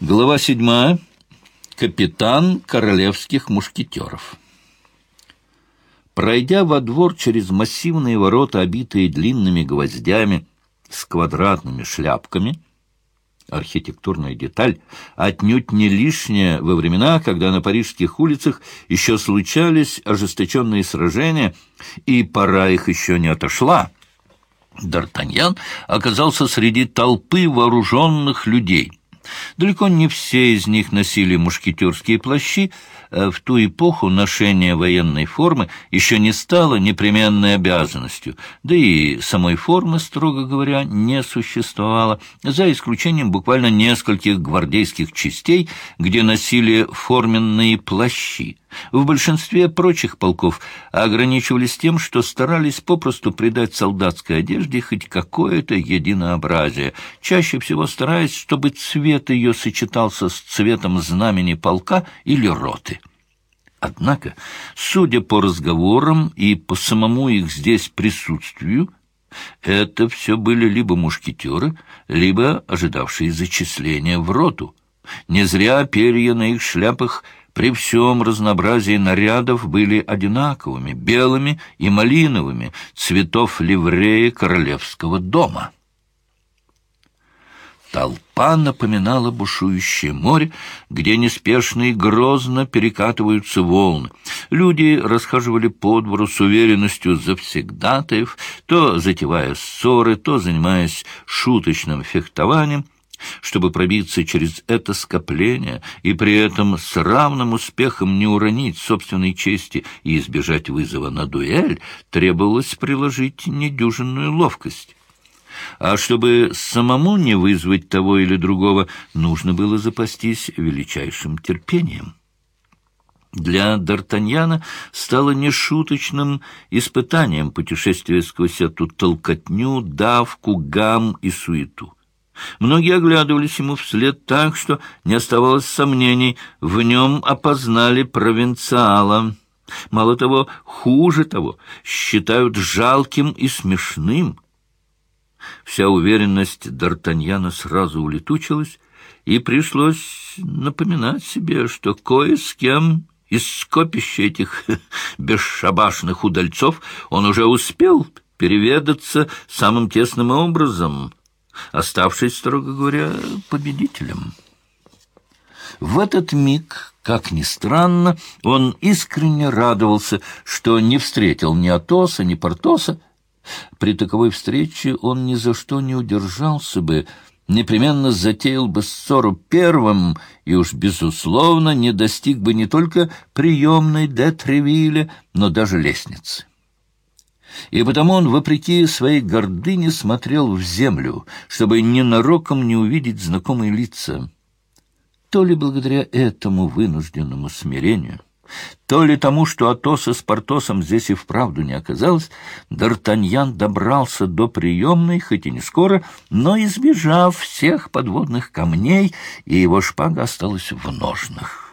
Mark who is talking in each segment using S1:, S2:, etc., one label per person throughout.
S1: Глава седьмая. Капитан королевских мушкетеров. Пройдя во двор через массивные ворота, обитые длинными гвоздями с квадратными шляпками, архитектурная деталь, отнюдь не лишняя во времена, когда на парижских улицах еще случались ожесточенные сражения, и пора их еще не отошла, Д'Артаньян оказался среди толпы вооруженных людей — Далеко не все из них носили мушкетерские плащи, а в ту эпоху ношение военной формы еще не стало непременной обязанностью, да и самой формы, строго говоря, не существовало, за исключением буквально нескольких гвардейских частей, где носили форменные плащи. В большинстве прочих полков ограничивались тем, что старались попросту придать солдатской одежде хоть какое-то единообразие, чаще всего стараясь, чтобы цвет ее сочетался с цветом знамени полка или роты. Однако, судя по разговорам и по самому их здесь присутствию, это все были либо мушкетеры, либо ожидавшие зачисления в роту. Не зря перья на их шляпах – при всем разнообразии нарядов были одинаковыми, белыми и малиновыми, цветов ливрея королевского дома. Толпа напоминала бушующее море, где неспешно и грозно перекатываются волны. Люди расхаживали по двору с уверенностью завсегдатаев, то затевая ссоры, то занимаясь шуточным фехтованием, чтобы пробиться через это скопление и при этом с равным успехом не уронить собственной чести и избежать вызова на дуэль, требовалось приложить недюжинную ловкость. А чтобы самому не вызвать того или другого, нужно было запастись величайшим терпением. Для Д'Артаньяна стало нешуточным испытанием путешествие сквозь эту толкотню, давку, гам и суету. Многие оглядывались ему вслед так, что не оставалось сомнений, в нем опознали провинциала. Мало того, хуже того, считают жалким и смешным. Вся уверенность Д'Артаньяна сразу улетучилась, и пришлось напоминать себе, что кое с кем из скопища этих бесшабашных удальцов он уже успел переведаться самым тесным образом — оставшись, строго говоря, победителем. В этот миг, как ни странно, он искренне радовался, что не встретил ни Атоса, ни Портоса. При таковой встрече он ни за что не удержался бы, непременно затеял бы ссору первым и уж, безусловно, не достиг бы не только приемной де Тревилля, но даже лестницы и потому он, вопреки своей гордыне, смотрел в землю, чтобы ненароком не увидеть знакомые лица. То ли благодаря этому вынужденному смирению, то ли тому, что Атоса с Портосом здесь и вправду не оказалось, Д'Артаньян добрался до приемной, хоть и не скоро, но избежав всех подводных камней, и его шпага осталась в ножнах.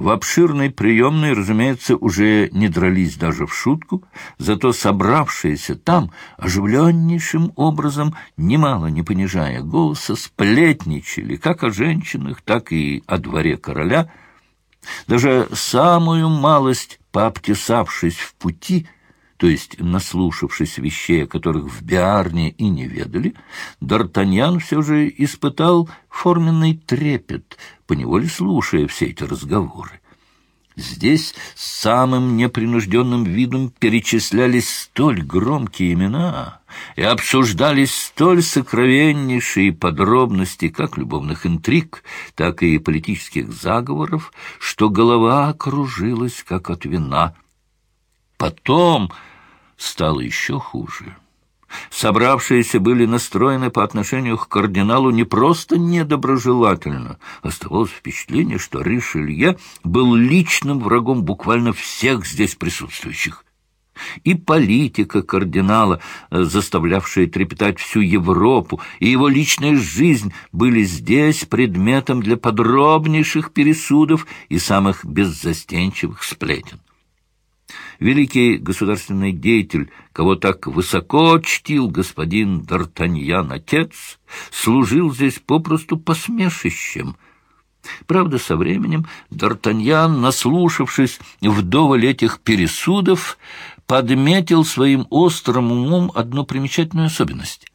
S1: В обширной приемной, разумеется, уже не дрались даже в шутку, зато собравшиеся там оживленнейшим образом, немало не понижая голоса, сплетничали как о женщинах, так и о дворе короля. Даже самую малость, пообтесавшись в пути, то есть наслушавшись вещей, о которых в Биарне и не ведали, Д'Артаньян все же испытал форменный трепет, поневоле слушая все эти разговоры. Здесь самым непринужденным видом перечислялись столь громкие имена и обсуждались столь сокровеннейшие подробности как любовных интриг, так и политических заговоров, что голова кружилась, как от вина. Потом стало еще хуже. Собравшиеся были настроены по отношению к кардиналу не просто недоброжелательно. Оставалось впечатление, что Ришелье был личным врагом буквально всех здесь присутствующих. И политика кардинала, заставлявшая трепетать всю Европу, и его личная жизнь были здесь предметом для подробнейших пересудов и самых беззастенчивых сплетен. Великий государственный деятель, кого так высоко чтил господин Д'Артаньян, отец, служил здесь попросту посмешищем. Правда, со временем Д'Артаньян, наслушавшись вдоволь этих пересудов, подметил своим острым умом одну примечательную особенность.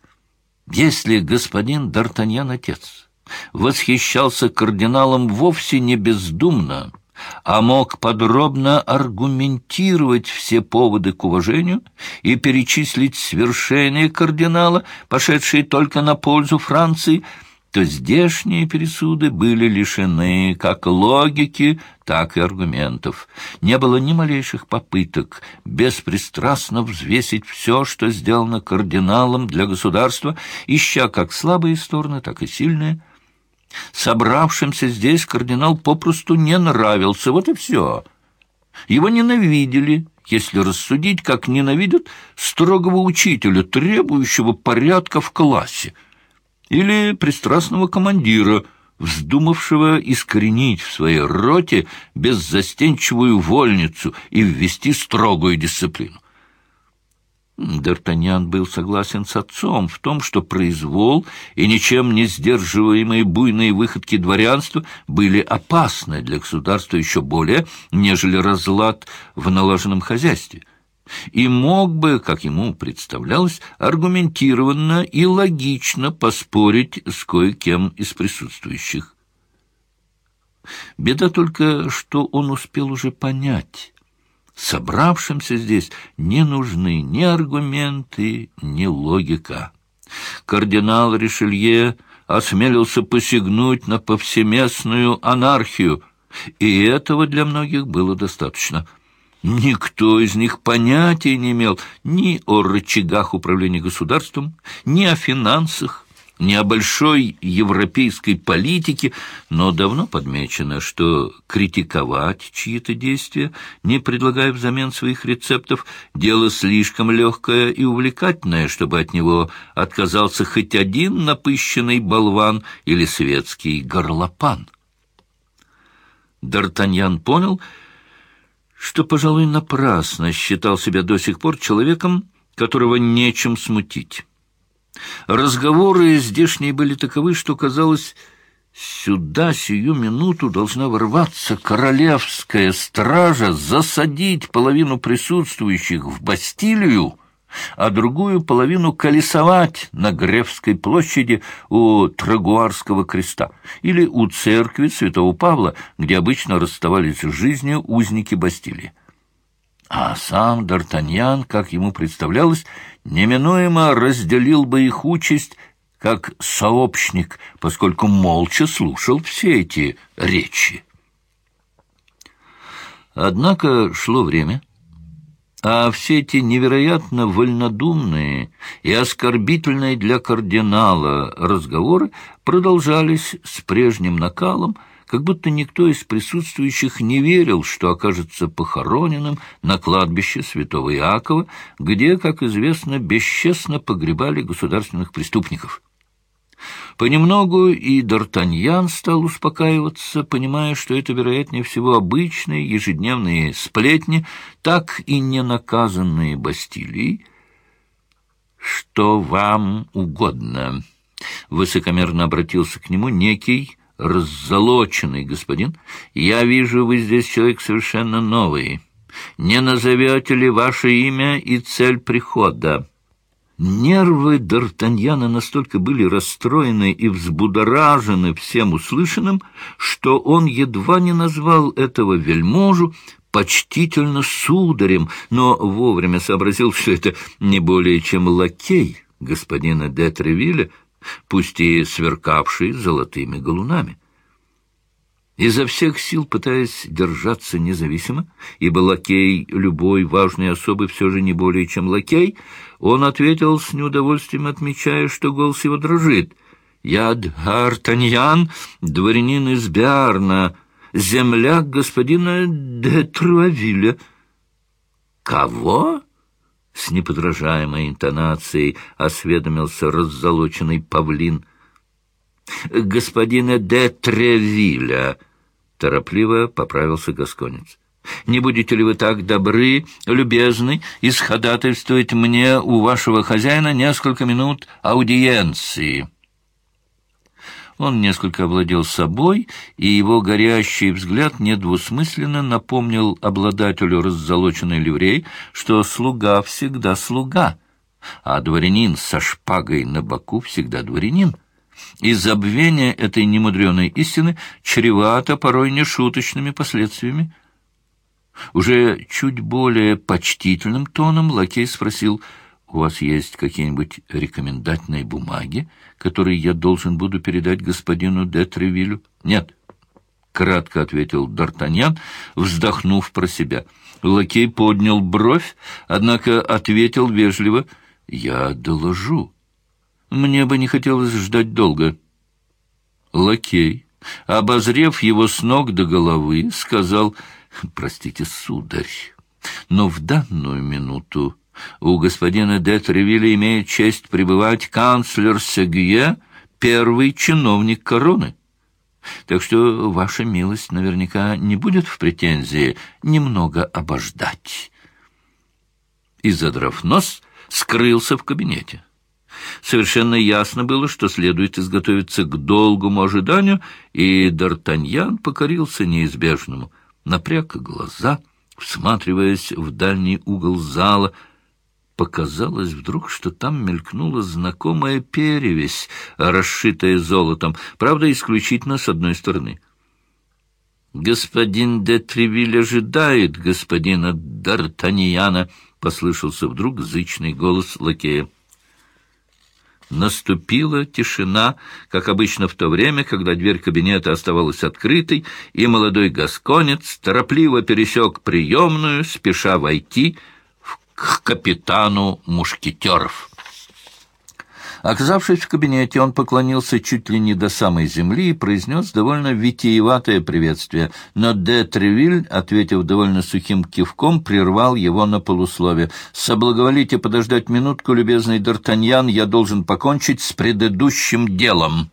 S1: Если господин Д'Артаньян, отец, восхищался кардиналом вовсе не бездумно, а мог подробно аргументировать все поводы к уважению и перечислить свершения кардинала, пошедшие только на пользу Франции, то здешние пересуды были лишены как логики, так и аргументов. Не было ни малейших попыток беспристрастно взвесить все, что сделано кардиналом для государства, ища как слабые стороны, так и сильные – Собравшимся здесь кардинал попросту не нравился, вот и все. Его ненавидели, если рассудить, как ненавидят строгого учителя, требующего порядка в классе, или пристрастного командира, вздумавшего искоренить в своей роте беззастенчивую вольницу и ввести строгую дисциплину. Д'Артаньян был согласен с отцом в том, что произвол и ничем не сдерживаемые буйные выходки дворянства были опасны для государства еще более, нежели разлад в налаженном хозяйстве, и мог бы, как ему представлялось, аргументированно и логично поспорить с кое-кем из присутствующих. Беда только, что он успел уже понять — Собравшимся здесь не нужны ни аргументы, ни логика. Кардинал Ришелье осмелился посягнуть на повсеместную анархию, и этого для многих было достаточно. Никто из них понятия не имел ни о рычагах управления государством, ни о финансах, не о большой европейской политике, но давно подмечено, что критиковать чьи-то действия, не предлагая взамен своих рецептов, дело слишком легкое и увлекательное, чтобы от него отказался хоть один напыщенный болван или светский горлопан. Д'Артаньян понял, что, пожалуй, напрасно считал себя до сих пор человеком, которого нечем смутить. Разговоры здешние были таковы, что, казалось, сюда сию минуту должна ворваться королевская стража, засадить половину присутствующих в Бастилию, а другую половину колесовать на Гревской площади у Трагуарского креста или у церкви святого Павла, где обычно расставались с жизнью узники Бастилии. А сам Д'Артаньян, как ему представлялось, неминуемо разделил бы их участь как сообщник, поскольку молча слушал все эти речи. Однако шло время, а все эти невероятно вольнодумные и оскорбительные для кардинала разговоры продолжались с прежним накалом, как будто никто из присутствующих не верил, что окажется похороненным на кладбище святого Иакова, где, как известно, бесчестно погребали государственных преступников. Понемногу и Д'Артаньян стал успокаиваться, понимая, что это, вероятнее всего, обычные ежедневные сплетни, так и не наказанные Бастилией. «Что вам угодно?» — высокомерно обратился к нему некий раззолоченный господин, я вижу, вы здесь человек совершенно новый. Не назовете ли ваше имя и цель прихода?» Нервы Д'Артаньяна настолько были расстроены и взбудоражены всем услышанным, что он едва не назвал этого вельможу почтительно сударем, но вовремя сообразил, что это не более чем лакей господина де пусть и сверкавший золотыми галунами. Изо всех сил пытаясь держаться независимо, ибо лакей любой важной особы все же не более чем лакей, он ответил с неудовольствием, отмечая, что голос его дрожит. «Я Д'Артаньян, дворянин из Биарна, земляк господина де Труавиля». «Кого?» С неподражаемой интонацией осведомился раззолоченный павлин. «Господина де Тревиля», — торопливо поправился Гасконец. Не будете ли вы так добры, любезны, исходатайствовать мне у вашего хозяина несколько минут аудиенции?» Он несколько овладел собой, и его горящий взгляд недвусмысленно напомнил обладателю раззолоченной ливрей, что слуга всегда слуга, а дворянин со шпагой на боку всегда дворянин. И забвение этой немудреной истины чревато порой нешуточными последствиями. Уже чуть более почтительным тоном лакей спросил, «У вас есть какие-нибудь рекомендательные бумаги, которые я должен буду передать господину де Тревилю?» «Нет», — кратко ответил Д'Артаньян, вздохнув про себя. Лакей поднял бровь, однако ответил вежливо, «Я доложу. Мне бы не хотелось ждать долго». Лакей, обозрев его с ног до головы, сказал, «Простите, сударь, но в данную минуту у господина де Тревилля имеет честь пребывать канцлер Сегье, первый чиновник короны. Так что ваша милость наверняка не будет в претензии немного обождать». И, задрав нос, скрылся в кабинете. Совершенно ясно было, что следует изготовиться к долгому ожиданию, и Д'Артаньян покорился неизбежному. Напряг глаза, всматриваясь в дальний угол зала, Показалось вдруг, что там мелькнула знакомая перевесь, расшитая золотом, правда, исключительно с одной стороны. «Господин де Тревиль ожидает господина Д'Артаньяна», — послышался вдруг зычный голос лакея. Наступила тишина, как обычно в то время, когда дверь кабинета оставалась открытой, и молодой гасконец торопливо пересек приемную, спеша войти к капитану мушкетеров. Оказавшись в кабинете, он поклонился чуть ли не до самой земли и произнес довольно витиеватое приветствие, но де Тревиль, ответив довольно сухим кивком, прервал его на полуслове. «Соблаговолите подождать минутку, любезный Д'Артаньян, я должен покончить с предыдущим делом».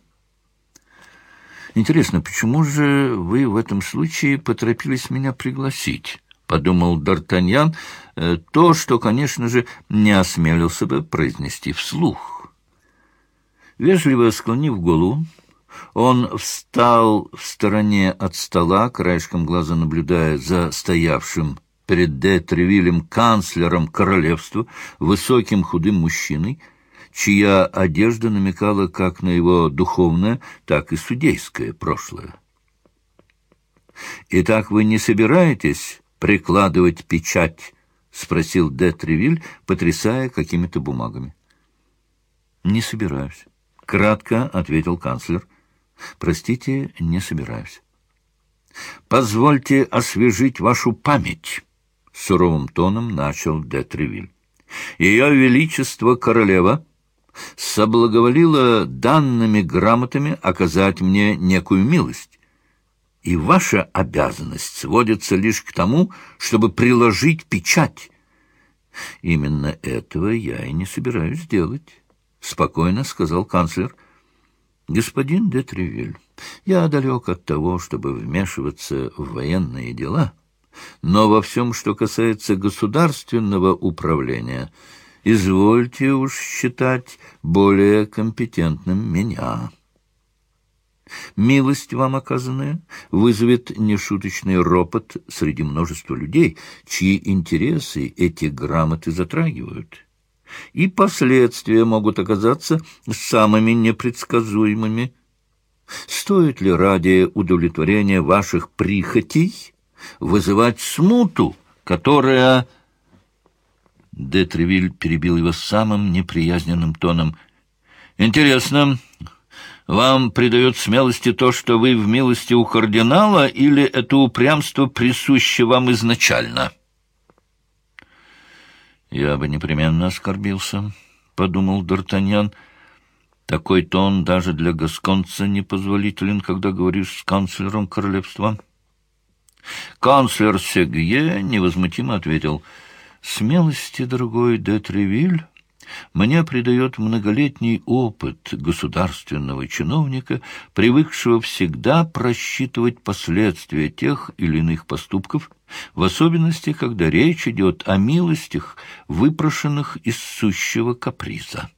S1: «Интересно, почему же вы в этом случае поторопились меня пригласить?» — подумал Д'Артаньян, э, то, что, конечно же, не осмелился бы произнести вслух. Вежливо склонив голову, он встал в стороне от стола, краешком глаза наблюдая за стоявшим перед де Тревилем канцлером королевства, высоким худым мужчиной, чья одежда намекала как на его духовное, так и судейское прошлое. «Итак, вы не собираетесь прикладывать печать?» — спросил де Тревиль, потрясая какими-то бумагами. «Не собираюсь». — кратко ответил канцлер. «Простите, не собираюсь». «Позвольте освежить вашу память», — суровым тоном начал де Тревиль. «Ее Величество Королева соблаговолила данными грамотами оказать мне некую милость, и ваша обязанность сводится лишь к тому, чтобы приложить печать. Именно этого я и не собираюсь делать». — спокойно сказал канцлер. «Господин де Тревиль, я далек от того, чтобы вмешиваться в военные дела, но во всем, что касается государственного управления, извольте уж считать более компетентным меня». Милость вам оказанная вызовет нешуточный ропот среди множества людей, чьи интересы эти грамоты затрагивают и последствия могут оказаться самыми непредсказуемыми. Стоит ли ради удовлетворения ваших прихотей вызывать смуту, которая... Детревиль перебил его самым неприязненным тоном. «Интересно, вам придает смелости то, что вы в милости у кардинала, или это упрямство присуще вам изначально?» «Я бы непременно оскорбился», — подумал Д'Артаньян. «Такой тон даже для гасконца непозволителен, когда говоришь с канцлером королевства». Канцлер Сегье невозмутимо ответил, «Смелости, дорогой де мне придает многолетний опыт государственного чиновника, привыкшего всегда просчитывать последствия тех или иных поступков, в особенности, когда речь идет о милостях, выпрошенных из сущего каприза.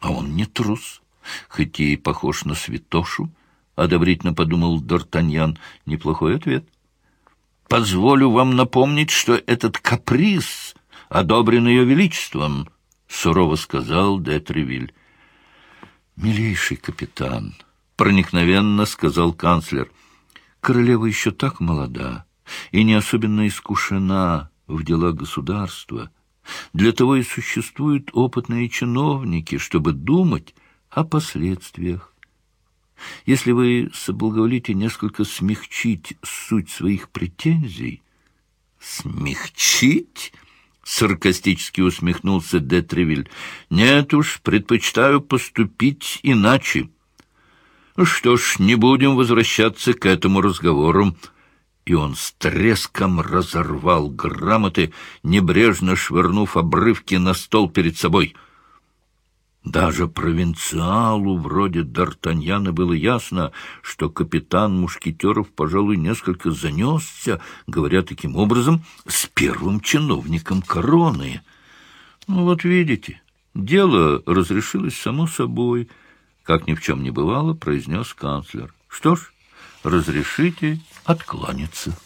S1: А он не трус, хоть и похож на святошу, — одобрительно подумал Д'Артаньян. Неплохой ответ. Позволю вам напомнить, что этот каприз одобрен ее величеством, — сурово сказал де Тревиль. «Милейший капитан», — проникновенно сказал канцлер, — «королева еще так молода и не особенно искушена в дела государства. Для того и существуют опытные чиновники, чтобы думать о последствиях. Если вы соблаговолите несколько смягчить суть своих претензий...
S2: «Смягчить?» — саркастически усмехнулся де Тревиль. «Нет уж, предпочитаю поступить иначе. Что ж, не будем возвращаться к этому разговору». И он с треском разорвал грамоты, небрежно швырнув обрывки на стол перед собой — даже провинциалу вроде Д'Артаньяна было ясно, что капитан Мушкетеров, пожалуй, несколько занесся, говоря таким образом, с первым чиновником короны. Ну вот видите, дело разрешилось само собой, как ни в чем не бывало, произнес канцлер. Что ж, разрешите откланяться.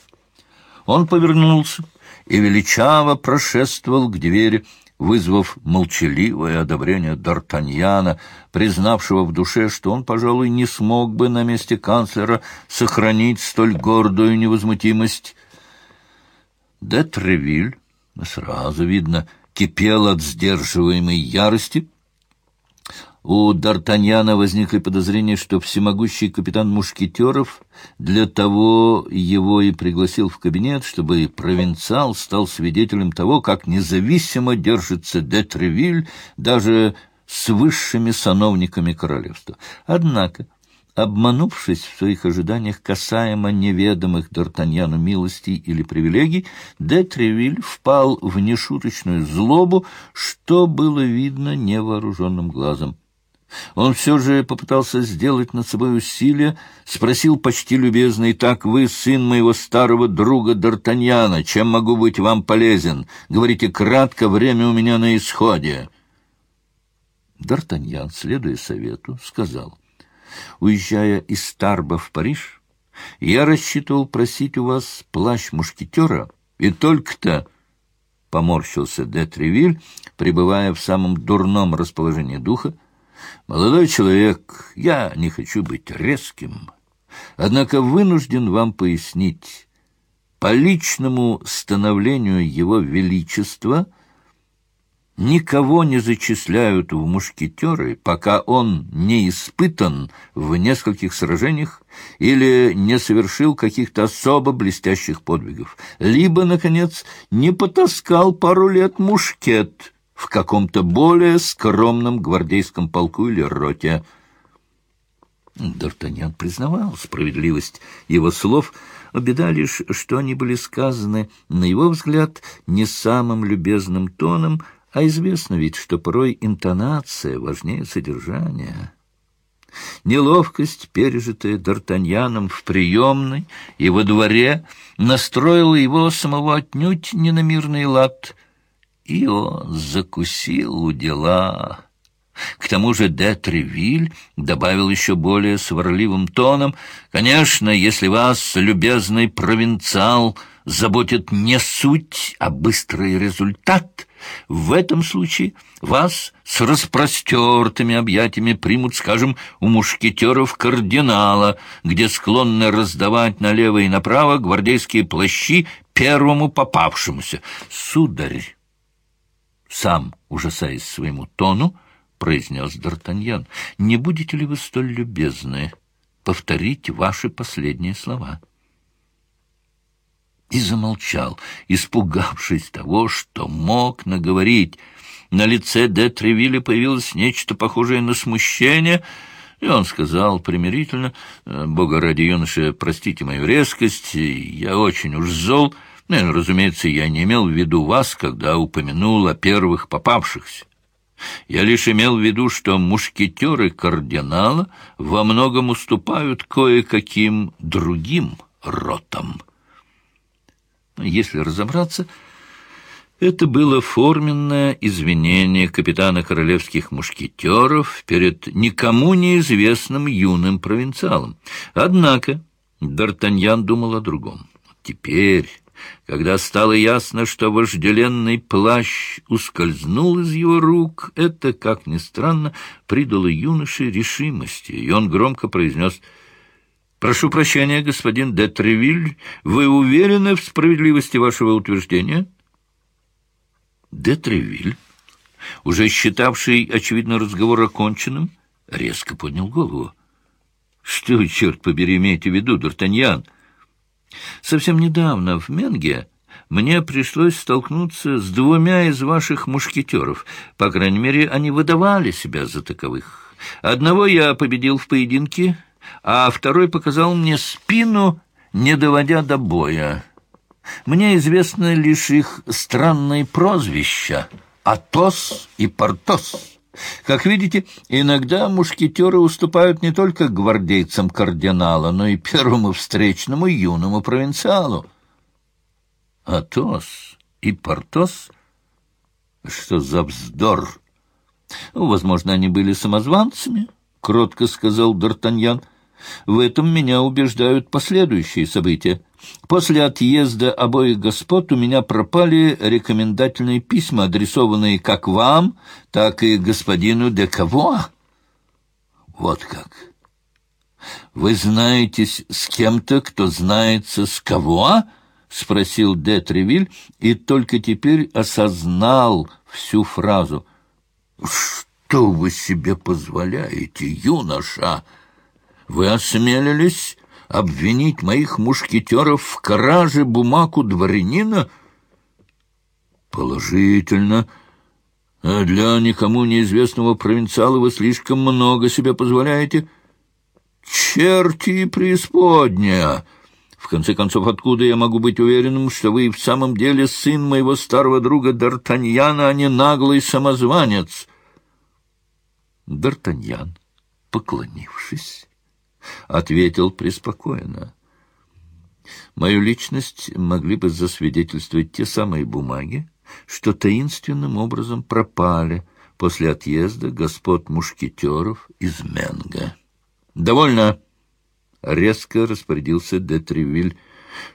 S2: Он повернулся и величаво прошествовал к двери, вызвав молчаливое одобрение Д'Артаньяна, признавшего в душе, что он, пожалуй, не смог бы на месте канцлера сохранить столь гордую невозмутимость. Де Тревиль, сразу видно, кипел от сдерживаемой ярости, у Д'Артаньяна возникли подозрения, что всемогущий капитан Мушкетеров для того его и пригласил в кабинет, чтобы провинциал стал свидетелем того, как независимо держится де Тревиль даже с высшими сановниками королевства. Однако, обманувшись в своих ожиданиях касаемо неведомых Д'Артаньяну милостей или привилегий, де Тревиль впал в нешуточную злобу, что было видно невооруженным глазом. Он все же попытался сделать над собой усилие, спросил почти любезно, «Так вы сын моего старого друга Д'Артаньяна, чем могу быть вам полезен? Говорите кратко, время у меня на исходе». Д'Артаньян, следуя совету, сказал, «Уезжая из Старба в Париж, я рассчитывал просить у вас плащ мушкетера, и только-то...» Поморщился де Тревиль, пребывая в самом дурном расположении духа, Молодой человек, я не хочу быть резким, однако вынужден вам пояснить, по личному становлению его величества никого не зачисляют в мушкетеры, пока он не испытан в нескольких сражениях или не совершил каких-то особо блестящих подвигов, либо, наконец, не потаскал пару лет мушкет — в каком-то более скромном гвардейском полку или роте. Д'Артаньян признавал справедливость его слов, беда лишь, что они были сказаны, на его взгляд, не самым любезным тоном, а известно ведь, что порой интонация важнее содержания. Неловкость, пережитая Д'Артаньяном в приемной и во дворе, настроила его самого отнюдь не на мирный лад — и он закусил у дела. К тому же де Тревиль добавил еще более сварливым тоном, «Конечно, если вас, любезный провинциал, заботит не суть, а быстрый результат, в этом случае вас с распростертыми объятиями примут, скажем, у мушкетеров кардинала, где склонны раздавать налево и направо гвардейские плащи первому попавшемуся. Сударь, сам, ужасаясь своему тону, произнес Д'Артаньян, «Не будете ли вы столь любезны повторить ваши последние слова?» И замолчал, испугавшись того, что мог наговорить. На лице де Тревилля появилось нечто похожее на смущение, и он сказал примирительно, «Бога ради, юноша, простите мою резкость, я очень уж зол».
S1: Ну, разумеется, я не имел в виду вас, когда упомянул о первых попавшихся. Я лишь имел в виду, что мушкетеры кардинала во многом уступают кое-каким другим ротам. Если разобраться, это было форменное извинение капитана королевских мушкетеров перед никому неизвестным юным провинциалом. Однако Д'Артаньян думал о другом. Теперь когда стало ясно, что вожделенный плащ ускользнул из его рук, это, как ни странно, придало юноше решимости, и он громко произнес «Прошу прощения, господин де Тревиль, вы уверены в справедливости вашего утверждения?» Де Тревиль, уже считавший, очевидно, разговор оконченным, резко поднял голову. «Что черт побери, имеете в виду, Д'Артаньян?» Совсем недавно в Менге мне пришлось столкнуться с двумя из ваших мушкетеров. По крайней мере, они выдавали себя за таковых. Одного я победил в поединке, а второй показал мне спину, не доводя до боя. Мне известно лишь их странные прозвища — Атос и Портос. Как видите, иногда мушкетеры уступают не только гвардейцам кардинала, но и первому встречному юному провинциалу. Атос и Портос? Что за вздор? Возможно, они были самозванцами, — кротко сказал Д'Артаньян. В этом меня убеждают последующие события. После отъезда обоих господ у меня пропали рекомендательные письма, адресованные как вам, так и господину де Кавуа. Вот как. Вы знаетесь с кем-то, кто знается с Кавуа? — спросил де Тревиль и только теперь осознал всю фразу. — Что вы себе позволяете, юноша? Вы осмелились обвинить моих мушкетеров в краже бумаг у дворянина? Положительно. А для никому неизвестного провинциала вы слишком много себе позволяете. Черти преисподняя! В конце концов, откуда я могу быть уверенным, что вы в самом деле сын моего старого друга Д'Артаньяна, а не наглый самозванец? Д'Артаньян, поклонившись, ответил преспокойно. Мою личность могли бы засвидетельствовать те самые бумаги, что таинственным образом пропали после отъезда господ мушкетеров из Менга. «Довольно!» — резко распорядился де Тревиль.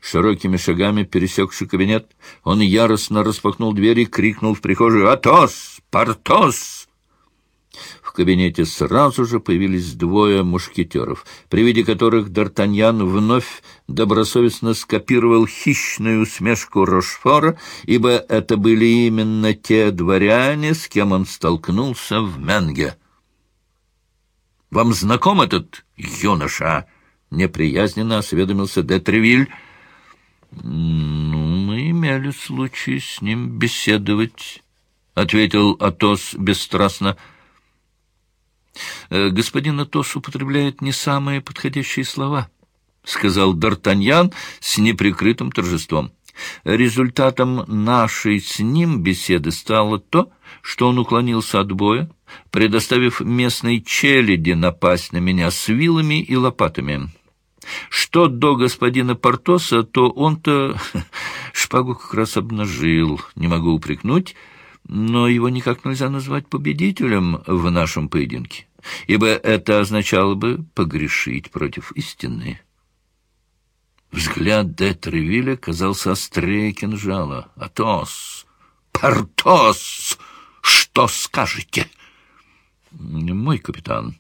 S1: Широкими шагами пересекший кабинет, он яростно распахнул дверь и крикнул в прихожую «Атос! Портос!» В кабинете сразу же появились двое мушкетеров, при виде которых Д'Артаньян вновь добросовестно скопировал хищную усмешку Рошфора, ибо это были именно те дворяне, с кем он столкнулся в Менге. «Вам знаком этот юноша?» — неприязненно осведомился де Тревиль. «Ну, мы имели случай с ним беседовать», — ответил Атос бесстрастно. Э, господин Атос употребляет не самые подходящие слова, — сказал Д'Артаньян с неприкрытым торжеством. Результатом нашей с ним беседы стало то, что он уклонился от боя, предоставив местной челяди напасть на меня с вилами и лопатами. Что до господина Портоса, то он-то шпагу как раз обнажил, не могу упрекнуть, но его никак нельзя назвать победителем в нашем поединке ибо это означало бы погрешить против истины. Взгляд де Тревиля казался острее кинжала. «Атос! Портос! Что скажете?» «Мой капитан,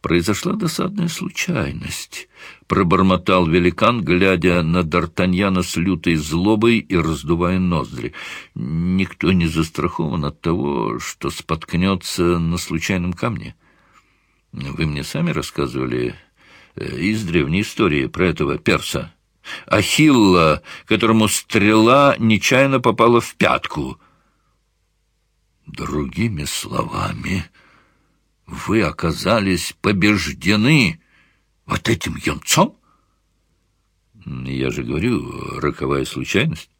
S1: произошла досадная случайность», — пробормотал великан, глядя на Д'Артаньяна с лютой злобой и раздувая ноздри. «Никто не застрахован от того, что споткнется на случайном камне». Вы мне сами рассказывали э, из древней истории про этого перса. Ахилла, которому стрела нечаянно попала в пятку. Другими словами, вы оказались побеждены вот этим юнцом?
S2: Я же говорю, роковая случайность.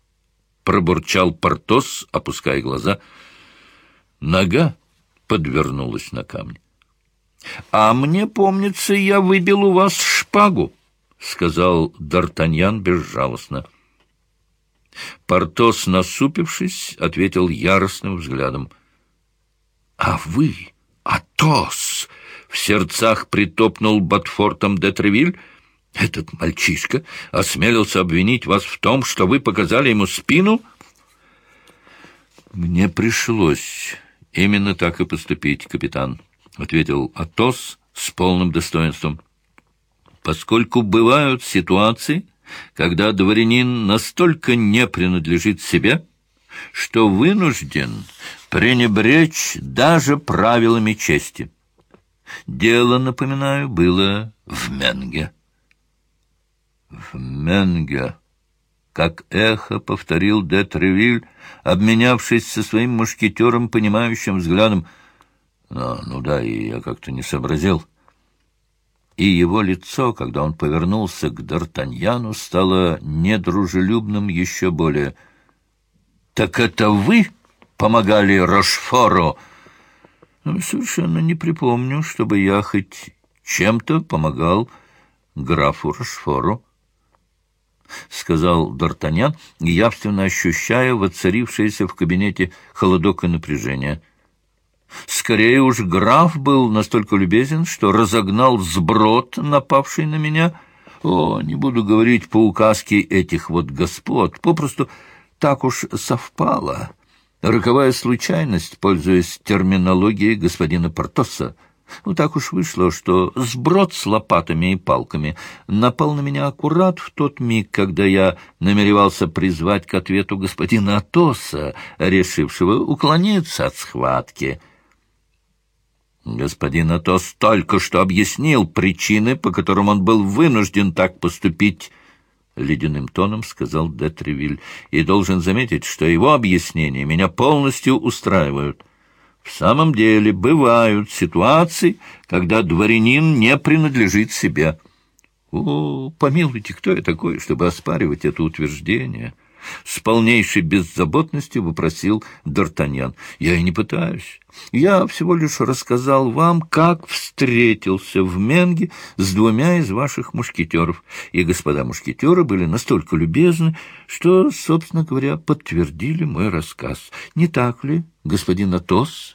S2: Пробурчал Портос, опуская глаза. Нога подвернулась на камне. — А мне, помнится, я выбил у вас шпагу, — сказал Д'Артаньян безжалостно. Портос, насупившись, ответил яростным взглядом. — А вы, Атос! — в сердцах притопнул Батфортом де Тревиль. — Этот мальчишка осмелился обвинить вас в том, что вы показали ему спину? — Мне пришлось именно так и поступить, капитан, — ответил Атос с полным достоинством. — Поскольку бывают ситуации когда дворянин настолько не принадлежит себе, что вынужден пренебречь даже правилами чести. Дело, напоминаю, было в Менге. В Менге, как эхо повторил де Тревиль, обменявшись со своим мушкетером понимающим взглядом. «А, ну да, и я как-то не сообразил» и его лицо, когда он повернулся к Д'Артаньяну, стало недружелюбным еще более. «Так это вы помогали Рошфору?» Ну, «Совершенно не припомню, чтобы я хоть чем-то помогал графу Рошфору», — сказал Д'Артаньян, явственно ощущая воцарившееся в кабинете холодок и напряжение — Скорее уж граф был настолько любезен, что разогнал сброд, напавший на меня. О, не буду говорить по указке этих вот господ, попросту так уж совпало. Роковая случайность, пользуясь терминологией господина Портоса. Ну, так уж вышло, что сброд с лопатами и палками напал на меня аккурат в тот миг, когда я намеревался призвать к ответу господина Атоса, решившего уклониться от схватки. Господин Атос только что объяснил причины, по которым он был вынужден так поступить, — ледяным тоном сказал Детревиль, — и должен заметить, что его объяснения меня полностью устраивают. В самом деле бывают ситуации, когда дворянин не принадлежит себе. О, помилуйте, кто я такой, чтобы оспаривать это утверждение? — с полнейшей беззаботностью вопросил Д'Артаньян. «Я и не пытаюсь. Я всего лишь рассказал вам, как встретился в Менге с двумя из ваших мушкетеров. И господа мушкетеры были настолько любезны, что, собственно говоря, подтвердили мой рассказ. Не так ли, господин Атос,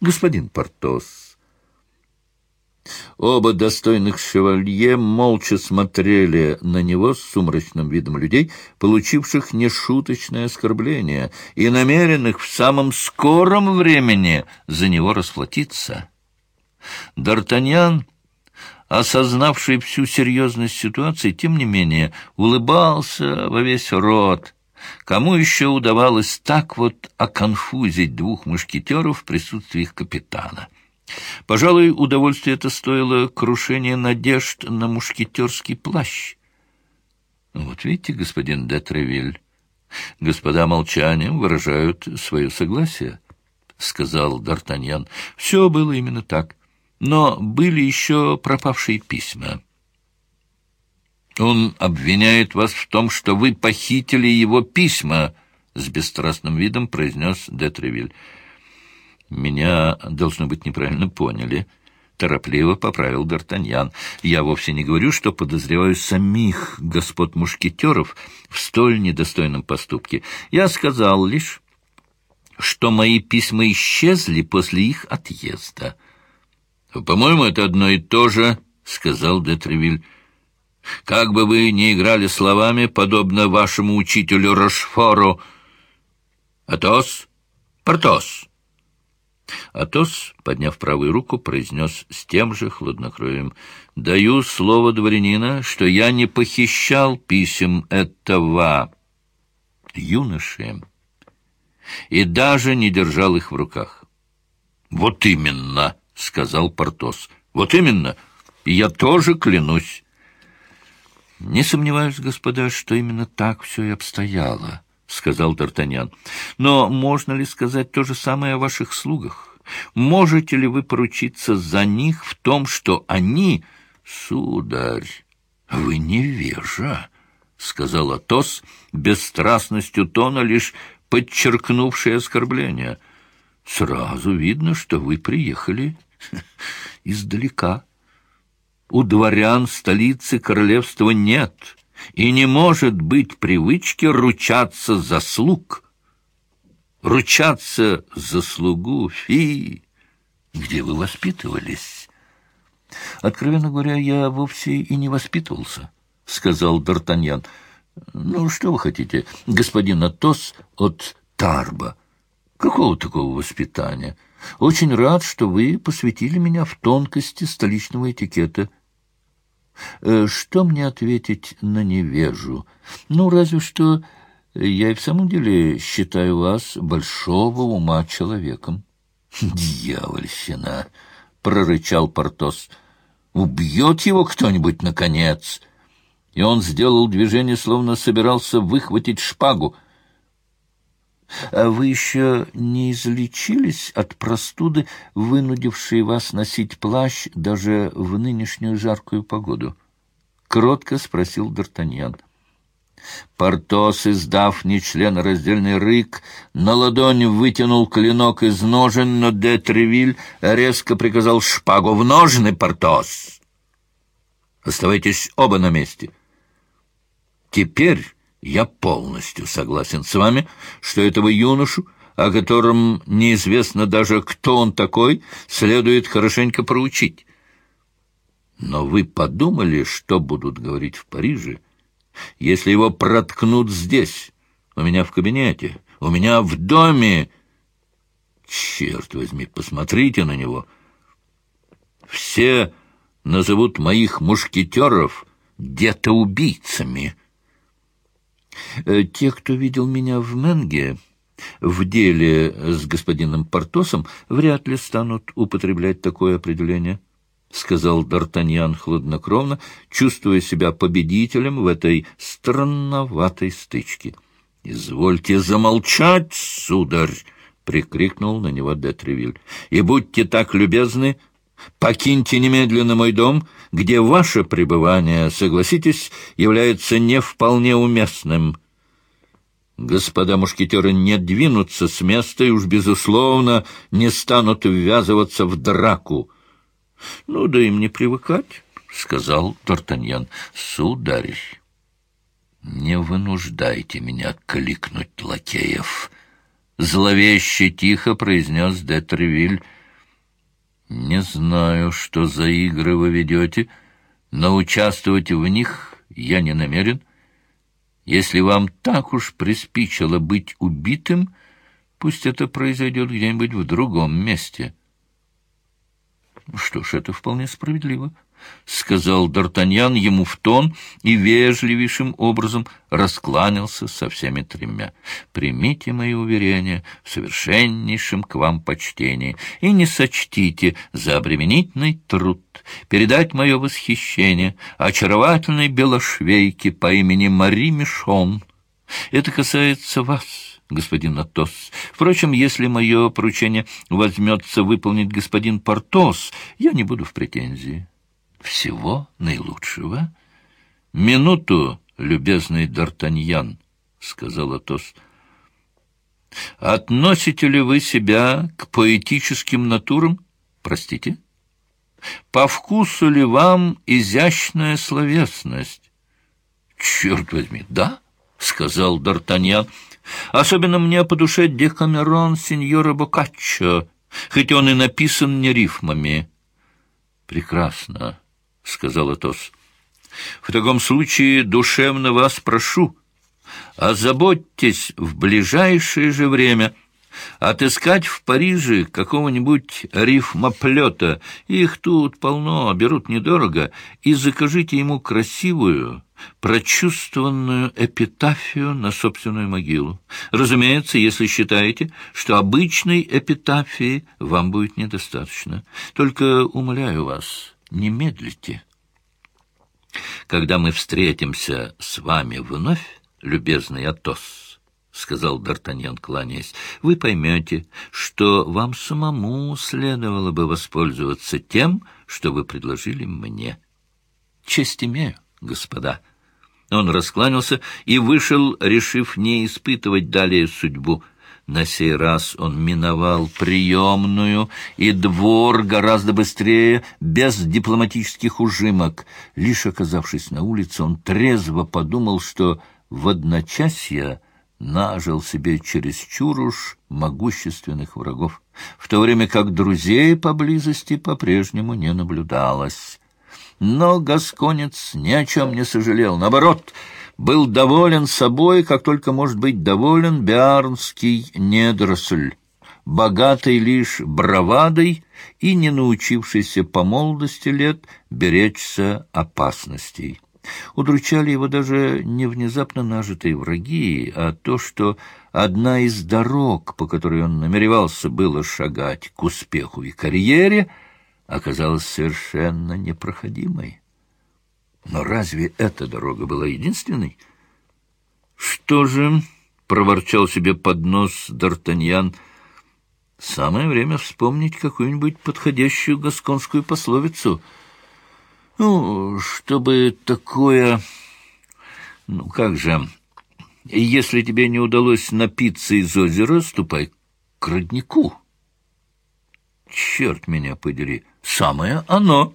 S2: господин Портос?» Оба достойных шевалье молча смотрели на него с сумрачным видом людей, получивших нешуточное оскорбление и намеренных в самом скором времени за него расплатиться. Д'Артаньян, осознавший всю серьезность ситуации, тем не менее улыбался во весь рот. Кому еще удавалось так вот оконфузить двух мушкетеров в присутствии их капитана? Пожалуй, удовольствие это стоило крушения надежд на мушкетерский плащ. Вот видите, господин де Тревиль, господа молчанием выражают свое согласие, — сказал Д'Артаньян. Все было именно так, но были еще пропавшие письма. Он обвиняет вас в том, что вы похитили его письма, — с бесстрастным видом произнес де Тревиль. «Меня, должно быть, неправильно поняли». Торопливо поправил Д'Артаньян. «Я вовсе не говорю, что подозреваю самих господ мушкетеров в столь недостойном поступке. Я сказал лишь, что мои письма исчезли после их отъезда». «По-моему, это одно и то же», — сказал Детревиль. «Как бы вы ни играли словами, подобно вашему учителю Рошфору. Атос? Портос?» Атос, подняв правую руку, произнес с тем же хладнокровием. «Даю слово дворянина, что я не похищал писем этого юноши и даже не держал их в руках». «Вот именно!» — сказал Портос. «Вот именно! И я тоже клянусь!» «Не сомневаюсь, господа, что именно так все и обстояло». — сказал Д'Артаньян. — Но можно ли сказать то же самое о ваших слугах? Можете ли вы поручиться за них в том, что они... — Сударь, вы невежа, —
S1: сказал Атос, бесстрастностью тона, лишь подчеркнувший оскорбление. — Сразу видно, что вы приехали издалека. У дворян столицы королевства нет и не может быть привычки ручаться за слуг. Ручаться за слугу, фи! Где вы воспитывались? Откровенно говоря, я вовсе и не воспитывался, — сказал Д'Артаньян. Ну, что вы хотите, господин Атос от Тарба? Какого такого воспитания? Очень рад, что вы посвятили меня в тонкости столичного этикета. Э, что мне ответить на невежу? Ну, разве что я и в самом деле считаю вас большого ума человеком. «Дьявольщина!» — прорычал Портос. «Убьет его кто-нибудь, наконец!» И он сделал движение, словно собирался выхватить шпагу. «А вы еще не излечились от простуды, вынудившей вас носить плащ даже в нынешнюю жаркую погоду?» — кротко спросил Д'Артаньян. Портос, издав нечленораздельный рык, на ладонь вытянул клинок из ножен, но де Тревиль резко приказал шпагу в ножны, Портос. Оставайтесь оба на месте. Теперь я полностью согласен с вами, что этого юношу, о котором неизвестно даже, кто он такой, следует хорошенько проучить. Но вы подумали, что будут говорить в Париже, если его проткнут здесь, у меня в кабинете, у меня в доме. Черт возьми, посмотрите на него. Все назовут моих мушкетеров где-то убийцами. Э, те, кто видел меня в Менге, в деле с господином Портосом, вряд ли станут употреблять такое определение. — сказал Д'Артаньян хладнокровно, чувствуя себя победителем в этой странноватой стычке. — Извольте замолчать, сударь! — прикрикнул на него Детревиль. — И будьте так любезны, покиньте немедленно мой дом, где ваше пребывание, согласитесь, является не вполне уместным. Господа мушкетеры не двинутся с места и уж, безусловно, не станут ввязываться в драку. — Ну, да им не привыкать, — сказал Тартаньян. — Сударь, не вынуждайте меня кликнуть лакеев. Зловеще тихо произнес де Тревиль. Не знаю, что за игры вы ведете, но участвовать в них я не намерен. Если вам так уж приспичило быть убитым, пусть это произойдет где-нибудь в другом месте. — что ж, это вполне справедливо, — сказал Д'Артаньян ему в тон и вежливейшим образом раскланялся со всеми тремя. «Примите мои уверения в совершеннейшем к вам почтении и не сочтите за обременительный труд передать мое восхищение очаровательной белошвейке по имени Мари Мишон. Это касается вас» господин Атос. Впрочем, если мое поручение возьмется выполнить господин Портос, я не буду в претензии. Всего наилучшего. Минуту, любезный Д'Артаньян, — сказал Атос. Относите ли вы себя к поэтическим натурам? Простите? По вкусу ли вам изящная словесность? Черт возьми, да, — сказал Д'Артаньян, — Особенно мне по душе Декамерон сеньора Бокаччо, хоть он и написан не рифмами. — Прекрасно, — сказал Атос. — В таком случае душевно вас прошу, озаботьтесь в ближайшее же время — Отыскать в Париже какого-нибудь рифмоплета, их тут полно, берут недорого, и закажите ему красивую, прочувствованную эпитафию на собственную могилу. Разумеется, если считаете, что обычной эпитафии вам будет недостаточно. Только умоляю вас, не медлите. Когда мы встретимся с вами вновь, любезный Атос, — сказал Д'Артаньян, кланяясь, — вы поймете, что вам самому следовало бы воспользоваться тем, что вы предложили мне. Честь имею, господа. Он раскланялся и вышел, решив не испытывать далее судьбу. На сей раз он миновал приемную и двор гораздо быстрее, без дипломатических ужимок. Лишь оказавшись на улице, он трезво подумал, что в одночасье нажил себе чересчур уж могущественных врагов, в то время как друзей поблизости по-прежнему не наблюдалось. Но Гасконец ни о чем не сожалел. Наоборот, был доволен собой, как только может быть доволен биарнский недоросль, богатый лишь бравадой и не научившийся по молодости лет беречься опасностей. Удручали его даже не внезапно нажитые враги, а то, что одна из дорог, по которой он намеревался было шагать к успеху и карьере — оказалась совершенно непроходимой. Но разве эта дорога была единственной? Что же, — проворчал себе под нос Д'Артаньян, — самое время вспомнить какую-нибудь подходящую гасконскую пословицу. Ну, чтобы такое... Ну, как же... Если тебе не удалось напиться из озера, ступай к роднику. Черт меня подери! Самое оно.